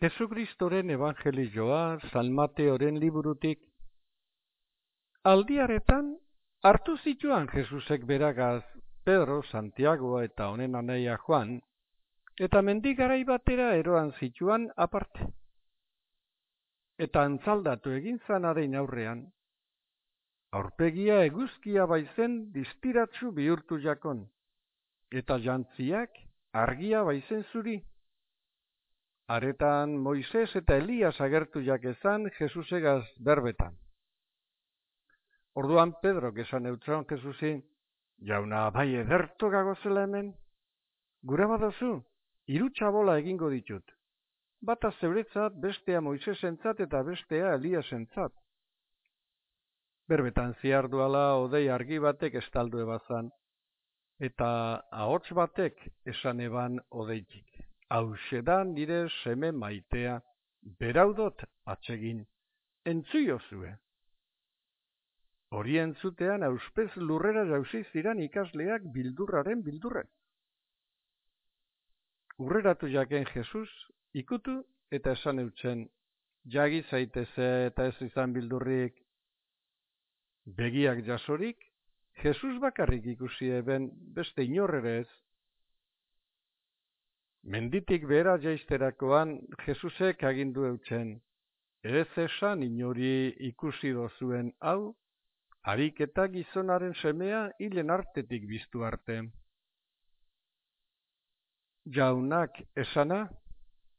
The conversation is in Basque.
Jesukristoren evangelioa San Mateoren liburutik. Aldiaretan, hartu zituan Jesusek beragaz Pedro, Santiago eta honen anaia Juan, eta mendigarai batera eroan zituan aparte. Eta antzaldatu egin zanaren aurrean, aurpegia eguzkia baizen distiratzu bihurtu jakon, eta jantziak argia baizen zuri. Aretan Moises eta Elias agertu jakezan Jesusegaz berbetan. Orduan Pedro esan eutran Jesusi, jauna bai ederto gagozela hemen? Gure badozu, hiru txabola egingo ditut. Bata zeuretzat, bestea Moisesentzat eta bestea Eliasentzat. Berbetan ziarduala odei argi batek estaldu ebazan, eta ahots batek esan eban odeitik hausedan nire seme maitea, beraudot atsegin, entzuio zue. Hori entzutean auspez lurrera jauzi ziran ikasleak bildurraren bildurre. Urreratu jaken Jesus, ikutu eta esan eutzen, jagi zaiteze eta ez izan bildurrik. Begiak jasorik, Jesus bakarrik ikusi eben beste inorrere ez, Menditik bera jaisterakoan Jesusek agindu eutzen, ez esan inori ikusi dozuen hau, harik eta gizonaren semea hilen artetik biztu arte. Jaunak esana,